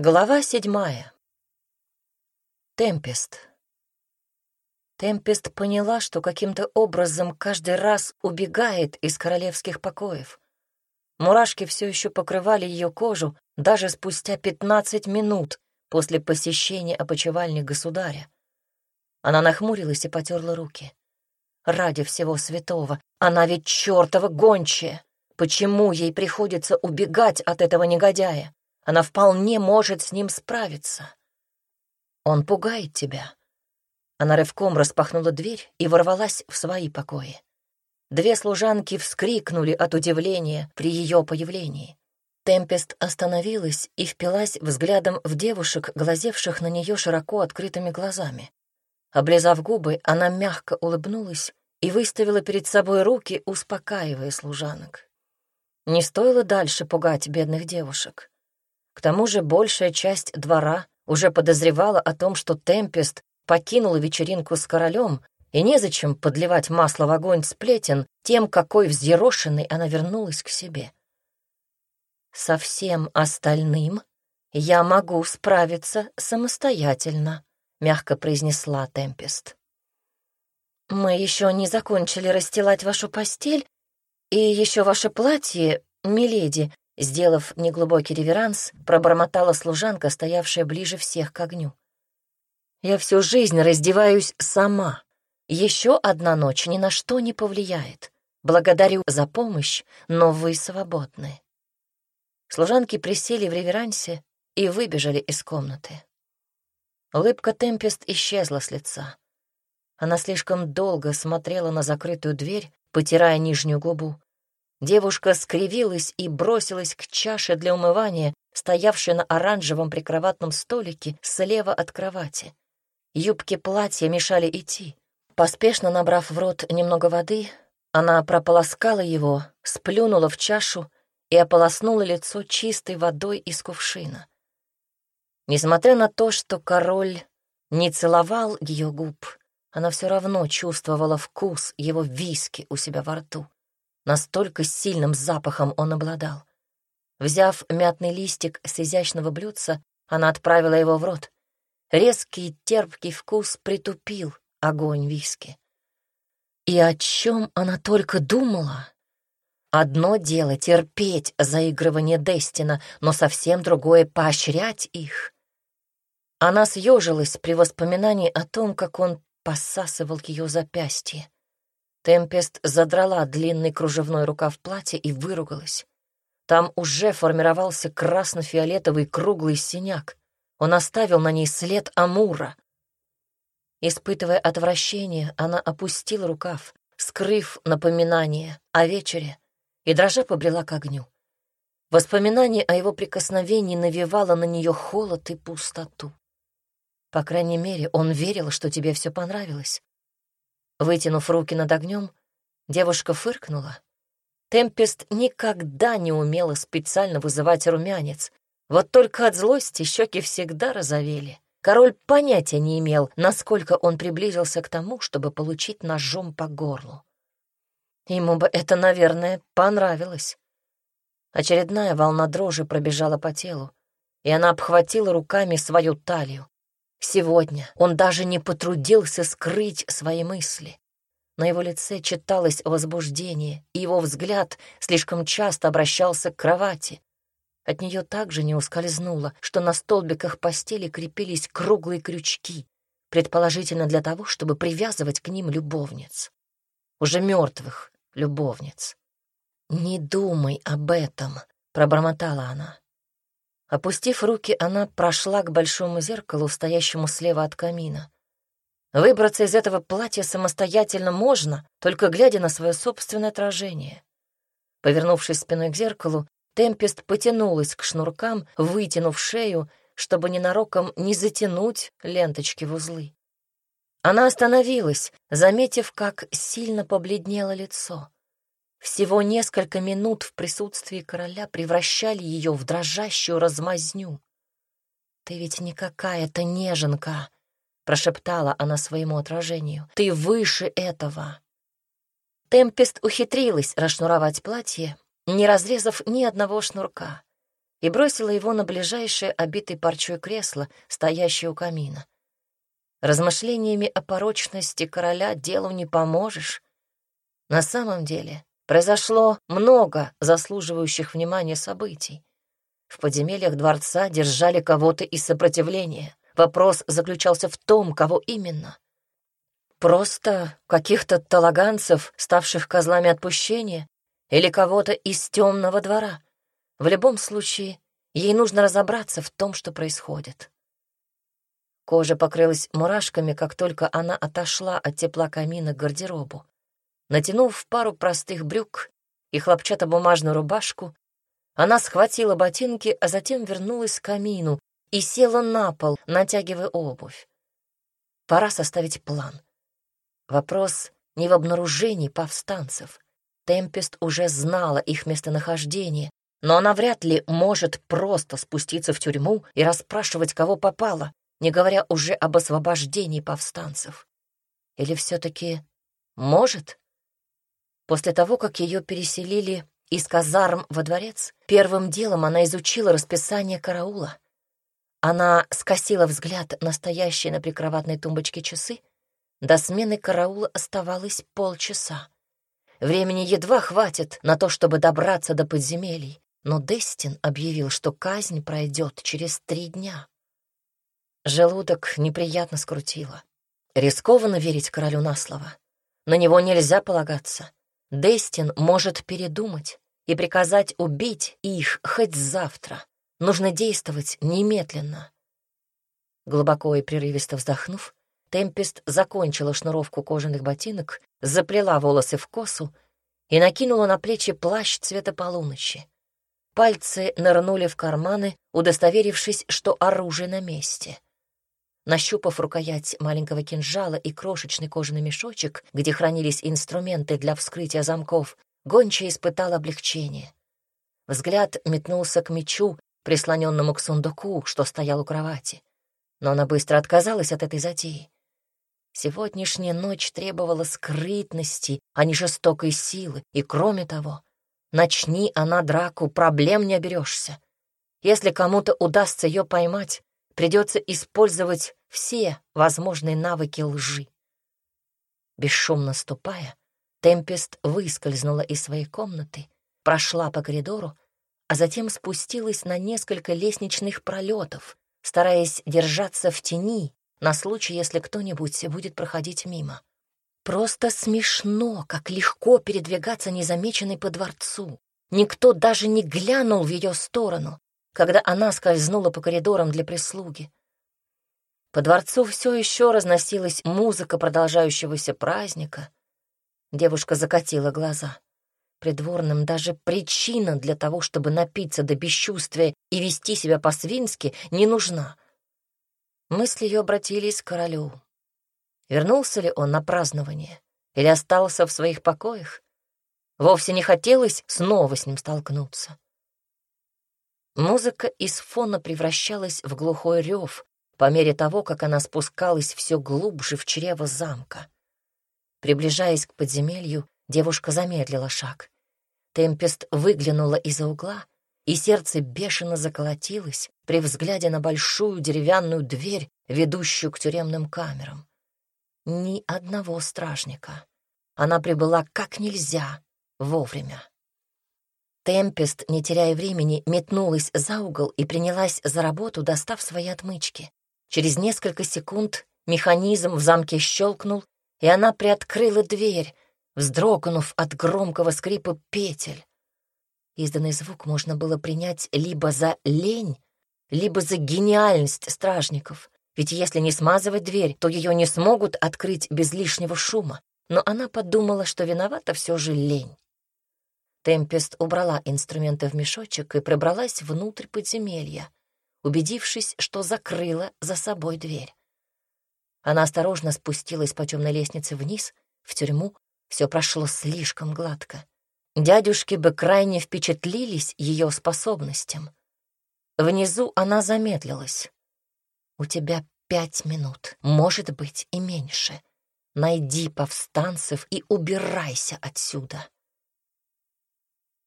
Глава седьмая. Темпест. Темпест поняла, что каким-то образом каждый раз убегает из королевских покоев. Мурашки все еще покрывали ее кожу даже спустя пятнадцать минут после посещения опочивальни государя. Она нахмурилась и потерла руки. Ради всего святого, она ведь чертова гончая. Почему ей приходится убегать от этого негодяя? Она вполне может с ним справиться. Он пугает тебя. Она рывком распахнула дверь и ворвалась в свои покои. Две служанки вскрикнули от удивления при ее появлении. Темпест остановилась и впилась взглядом в девушек, глазевших на нее широко открытыми глазами. Облизав губы, она мягко улыбнулась и выставила перед собой руки, успокаивая служанок. Не стоило дальше пугать бедных девушек. К тому же большая часть двора уже подозревала о том, что Темпест покинула вечеринку с королем, и незачем подливать масло в огонь сплетен тем, какой взъерошенной она вернулась к себе. Со всем остальным я могу справиться самостоятельно, мягко произнесла Темпест. Мы еще не закончили расстилать вашу постель, и еще ваше платье, миледи, Сделав неглубокий реверанс, пробормотала служанка, стоявшая ближе всех к огню. «Я всю жизнь раздеваюсь сама. Еще одна ночь ни на что не повлияет. Благодарю за помощь, но вы свободны». Служанки присели в реверансе и выбежали из комнаты. Улыбка Темпест исчезла с лица. Она слишком долго смотрела на закрытую дверь, потирая нижнюю губу, Девушка скривилась и бросилась к чаше для умывания, стоявшей на оранжевом прикроватном столике слева от кровати. Юбки платья мешали идти. Поспешно набрав в рот немного воды, она прополоскала его, сплюнула в чашу и ополоснула лицо чистой водой из кувшина. Несмотря на то, что король не целовал ее губ, она все равно чувствовала вкус его виски у себя во рту. Настолько сильным запахом он обладал. Взяв мятный листик с изящного блюдца, она отправила его в рот. Резкий терпкий вкус притупил огонь виски. И о чем она только думала? Одно дело терпеть заигрывание Дестина, но совсем другое — поощрять их. Она съежилась при воспоминании о том, как он посасывал ее запястье. Темпест задрала длинный кружевной рукав платья и выругалась. Там уже формировался красно-фиолетовый круглый синяк. Он оставил на ней след амура. Испытывая отвращение, она опустила рукав, скрыв напоминание о вечере, и дрожа побрела к огню. Воспоминание о его прикосновении навевало на нее холод и пустоту. По крайней мере, он верил, что тебе все понравилось. Вытянув руки над огнем, девушка фыркнула. Темпест никогда не умела специально вызывать румянец. Вот только от злости щеки всегда розовели. Король понятия не имел, насколько он приблизился к тому, чтобы получить ножом по горлу. Ему бы это, наверное, понравилось. Очередная волна дрожи пробежала по телу, и она обхватила руками свою талию. Сегодня он даже не потрудился скрыть свои мысли. На его лице читалось возбуждение, и его взгляд слишком часто обращался к кровати. От нее также не ускользнуло, что на столбиках постели крепились круглые крючки, предположительно для того, чтобы привязывать к ним любовниц. Уже мертвых любовниц. «Не думай об этом», — пробормотала она. Опустив руки, она прошла к большому зеркалу, стоящему слева от камина. Выбраться из этого платья самостоятельно можно, только глядя на свое собственное отражение. Повернувшись спиной к зеркалу, Темпест потянулась к шнуркам, вытянув шею, чтобы ненароком не затянуть ленточки в узлы. Она остановилась, заметив, как сильно побледнело лицо. Всего несколько минут в присутствии короля превращали ее в дрожащую размазню. «Ты ведь не какая-то неженка», — прошептала она своему отражению. «Ты выше этого». Темпест ухитрилась расшнуровать платье, не разрезав ни одного шнурка. и бросила его на ближайшее обитое парчой кресло, стоящее у камина. Размышлениями о порочности короля делу не поможешь. На самом деле произошло много заслуживающих внимания событий. В подземельях дворца держали кого-то из сопротивления. Вопрос заключался в том, кого именно. Просто каких-то талаганцев, ставших козлами отпущения, или кого-то из темного двора. В любом случае, ей нужно разобраться в том, что происходит. Кожа покрылась мурашками, как только она отошла от тепла камина к гардеробу. Натянув пару простых брюк и хлопчатобумажную рубашку, она схватила ботинки, а затем вернулась к камину и села на пол, натягивая обувь. Пора составить план. Вопрос не в обнаружении повстанцев. Темпест уже знала их местонахождение, но она вряд ли может просто спуститься в тюрьму и расспрашивать, кого попало, не говоря уже об освобождении повстанцев. Или все-таки может? После того, как ее переселили из казарм во дворец, первым делом она изучила расписание караула. Она скосила взгляд на стоящие на прикроватной тумбочке часы. До смены караула оставалось полчаса. Времени едва хватит на то, чтобы добраться до подземелий, но Дестин объявил, что казнь пройдет через три дня. Желудок неприятно скрутило. Рискованно верить королю на слово. На него нельзя полагаться. Дестин может передумать и приказать убить их хоть завтра. Нужно действовать немедленно. Глубоко и прерывисто вздохнув, Темпест закончила шнуровку кожаных ботинок, заплела волосы в косу и накинула на плечи плащ цвета полуночи. Пальцы нырнули в карманы, удостоверившись, что оружие на месте. Нащупав рукоять маленького кинжала и крошечный кожаный мешочек, где хранились инструменты для вскрытия замков, гонча испытал облегчение. Взгляд метнулся к мечу, прислоненному к сундуку, что стоял у кровати. Но она быстро отказалась от этой затеи. Сегодняшняя ночь требовала скрытности, а не жестокой силы, и кроме того, начни она драку, проблем не оберешься. Если кому-то удастся ее поймать, придется использовать все возможные навыки лжи. Бесшумно ступая, Темпест выскользнула из своей комнаты, прошла по коридору, а затем спустилась на несколько лестничных пролетов, стараясь держаться в тени на случай, если кто-нибудь будет проходить мимо. Просто смешно, как легко передвигаться незамеченной по дворцу. Никто даже не глянул в ее сторону, когда она скользнула по коридорам для прислуги. По дворцу все еще разносилась музыка продолжающегося праздника. Девушка закатила глаза. Придворным даже причина для того, чтобы напиться до бесчувствия и вести себя по-свински, не нужна. Мысли ее обратились к королю. Вернулся ли он на празднование или остался в своих покоях? Вовсе не хотелось снова с ним столкнуться. Музыка из фона превращалась в глухой рев по мере того, как она спускалась все глубже в чрево замка. Приближаясь к подземелью, девушка замедлила шаг. Темпест выглянула из-за угла, и сердце бешено заколотилось при взгляде на большую деревянную дверь, ведущую к тюремным камерам. Ни одного стражника. Она прибыла как нельзя вовремя. Темпест, не теряя времени, метнулась за угол и принялась за работу, достав свои отмычки. Через несколько секунд механизм в замке щелкнул, и она приоткрыла дверь, вздрогнув от громкого скрипа петель. Изданный звук можно было принять либо за лень, либо за гениальность стражников, ведь если не смазывать дверь, то ее не смогут открыть без лишнего шума. Но она подумала, что виновата все же лень. Темпест убрала инструменты в мешочек и пробралась внутрь подземелья, убедившись, что закрыла за собой дверь. Она осторожно спустилась по темной лестнице вниз, в тюрьму. Все прошло слишком гладко. Дядюшки бы крайне впечатлились ее способностям. Внизу она замедлилась. «У тебя пять минут, может быть, и меньше. Найди повстанцев и убирайся отсюда».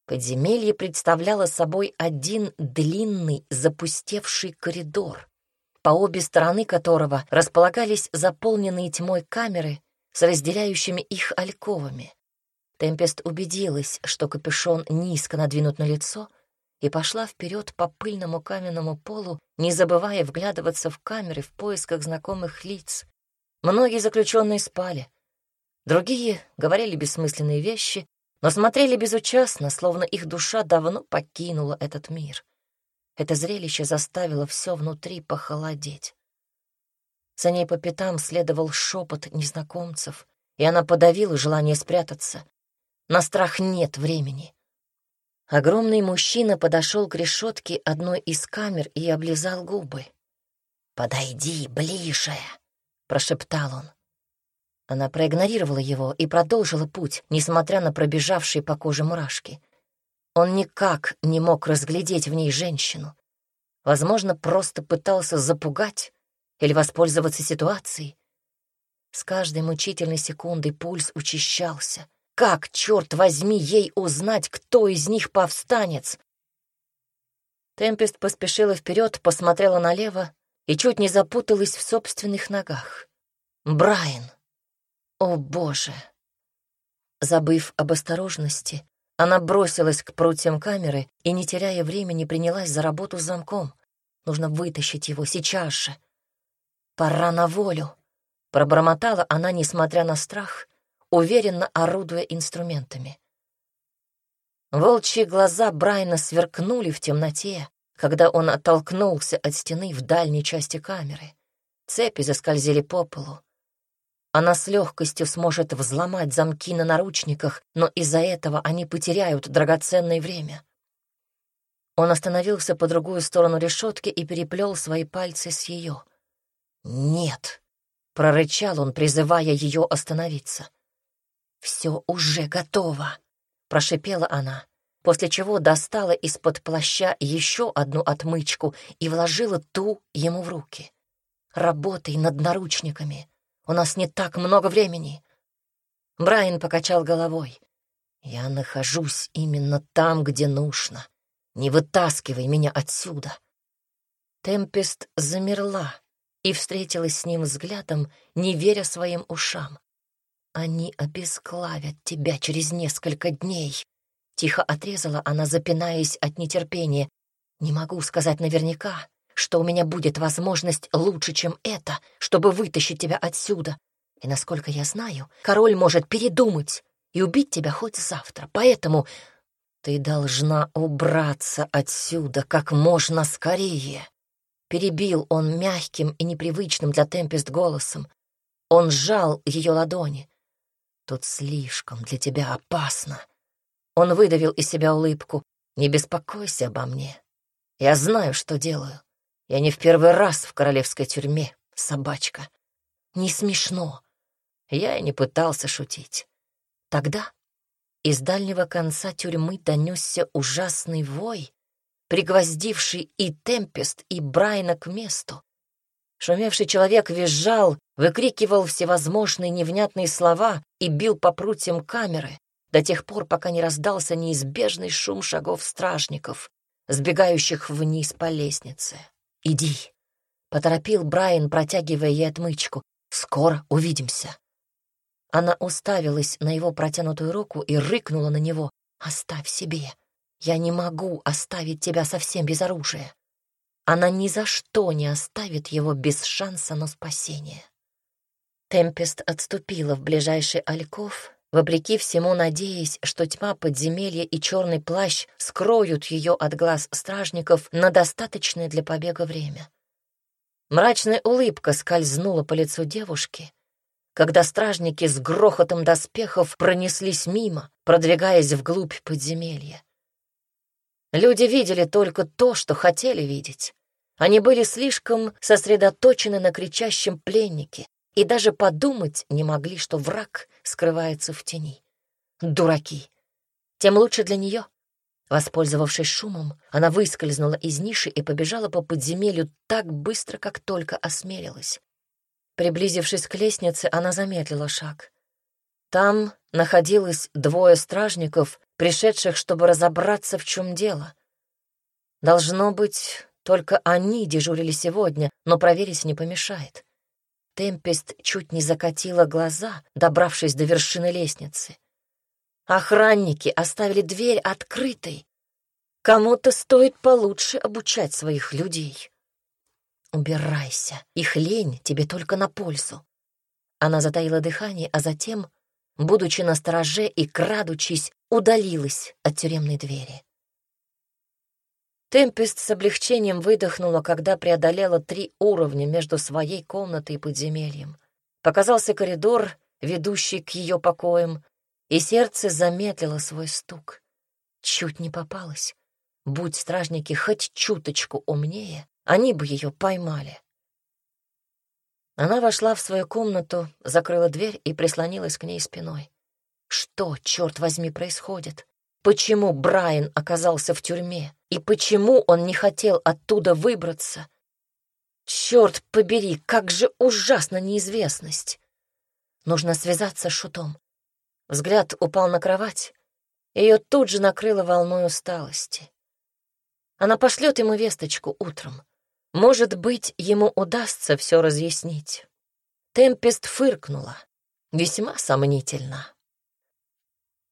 Подземелье представляло собой один длинный запустевший коридор, по обе стороны которого располагались заполненные тьмой камеры с разделяющими их альковами. Темпест убедилась, что капюшон низко надвинут на лицо, и пошла вперед по пыльному каменному полу, не забывая вглядываться в камеры в поисках знакомых лиц. Многие заключенные спали, другие говорили бессмысленные вещи, но смотрели безучастно, словно их душа давно покинула этот мир. Это зрелище заставило все внутри похолодеть. За ней по пятам следовал шепот незнакомцев, и она подавила желание спрятаться. На страх нет времени. Огромный мужчина подошел к решетке одной из камер и облизал губы. «Подойди ближе!» — прошептал он. Она проигнорировала его и продолжила путь, несмотря на пробежавшие по коже мурашки. Он никак не мог разглядеть в ней женщину. Возможно, просто пытался запугать или воспользоваться ситуацией. С каждой мучительной секундой пульс учащался — как, черт возьми, ей узнать, кто из них повстанец? Темпест поспешила вперед, посмотрела налево и чуть не запуталась в собственных ногах. Брайан! О, Боже! Забыв об осторожности, она бросилась к прутьям камеры и, не теряя времени, принялась за работу с замком. Нужно вытащить его сейчас же. «Пора на волю», — пробормотала она, несмотря на страх, уверенно орудуя инструментами. Волчьи глаза Брайна сверкнули в темноте, когда он оттолкнулся от стены в дальней части камеры. Цепи заскользили по полу. Она с легкостью сможет взломать замки на наручниках, но из-за этого они потеряют драгоценное время. Он остановился по другую сторону решетки и переплел свои пальцы с ее. «Нет!» — прорычал он, призывая ее остановиться. «Все уже готово», — прошипела она, после чего достала из-под плаща еще одну отмычку и вложила ту ему в руки. «Работай над наручниками. У нас не так много времени». Брайан покачал головой. «Я нахожусь именно там, где нужно. Не вытаскивай меня отсюда». Темпест замерла и встретилась с ним взглядом, не веря своим ушам. «Они обесклавят тебя через несколько дней», — тихо отрезала она, запинаясь от нетерпения. «Не могу сказать наверняка, что у меня будет возможность лучше, чем это, чтобы вытащить тебя отсюда. И, насколько я знаю, король может передумать и убить тебя хоть завтра, поэтому ты должна убраться отсюда как можно скорее». Перебил он мягким и непривычным для Темпест голосом. Он сжал ее ладони. Тут слишком для тебя опасно. Он выдавил из себя улыбку. Не беспокойся обо мне. Я знаю, что делаю. Я не в первый раз в королевской тюрьме, собачка. Не смешно. Я и не пытался шутить. Тогда из дальнего конца тюрьмы донесся ужасный вой, пригвоздивший и Темпест, и Брайна к месту. Шумевший человек визжал, выкрикивал всевозможные невнятные слова и бил по прутьям камеры до тех пор, пока не раздался неизбежный шум шагов стражников, сбегающих вниз по лестнице. «Иди», — поторопил Брайан, протягивая ей отмычку. «Скоро увидимся». Она уставилась на его протянутую руку и рыкнула на него. «Оставь себе. Я не могу оставить тебя совсем без оружия». Она ни за что не оставит его без шанса на спасение. Темпест отступила в ближайший альков, вопреки всему надеясь, что тьма подземелья и черный плащ скроют ее от глаз стражников на достаточное для побега время. Мрачная улыбка скользнула по лицу девушки, когда стражники с грохотом доспехов пронеслись мимо, продвигаясь вглубь подземелья. Люди видели только то, что хотели видеть. Они были слишком сосредоточены на кричащем пленнике и даже подумать не могли, что враг скрывается в тени. Дураки! Тем лучше для нее. Воспользовавшись шумом, она выскользнула из ниши и побежала по подземелью так быстро, как только осмелилась. Приблизившись к лестнице, она замедлила шаг. Там находилось двое стражников, пришедших, чтобы разобраться, в чем дело. Должно быть, только они дежурили сегодня, но проверить не помешает. Темпест чуть не закатила глаза, добравшись до вершины лестницы. Охранники оставили дверь открытой. Кому-то стоит получше обучать своих людей. Убирайся, их лень тебе только на пользу. Она затаила дыхание, а затем, будучи на стороже и крадучись, удалилась от тюремной двери. Темпест с облегчением выдохнула, когда преодолела три уровня между своей комнатой и подземельем. Показался коридор, ведущий к ее покоям, и сердце замедлило свой стук. Чуть не попалась. Будь стражники хоть чуточку умнее, они бы ее поймали. Она вошла в свою комнату, закрыла дверь и прислонилась к ней спиной. Что, черт возьми, происходит? Почему Брайан оказался в тюрьме? И почему он не хотел оттуда выбраться? Черт побери, как же ужасна неизвестность! Нужно связаться с Шутом. Взгляд упал на кровать. Ее тут же накрыло волной усталости. Она пошлет ему весточку утром. Может быть, ему удастся все разъяснить. Темпест фыркнула. Весьма сомнительно.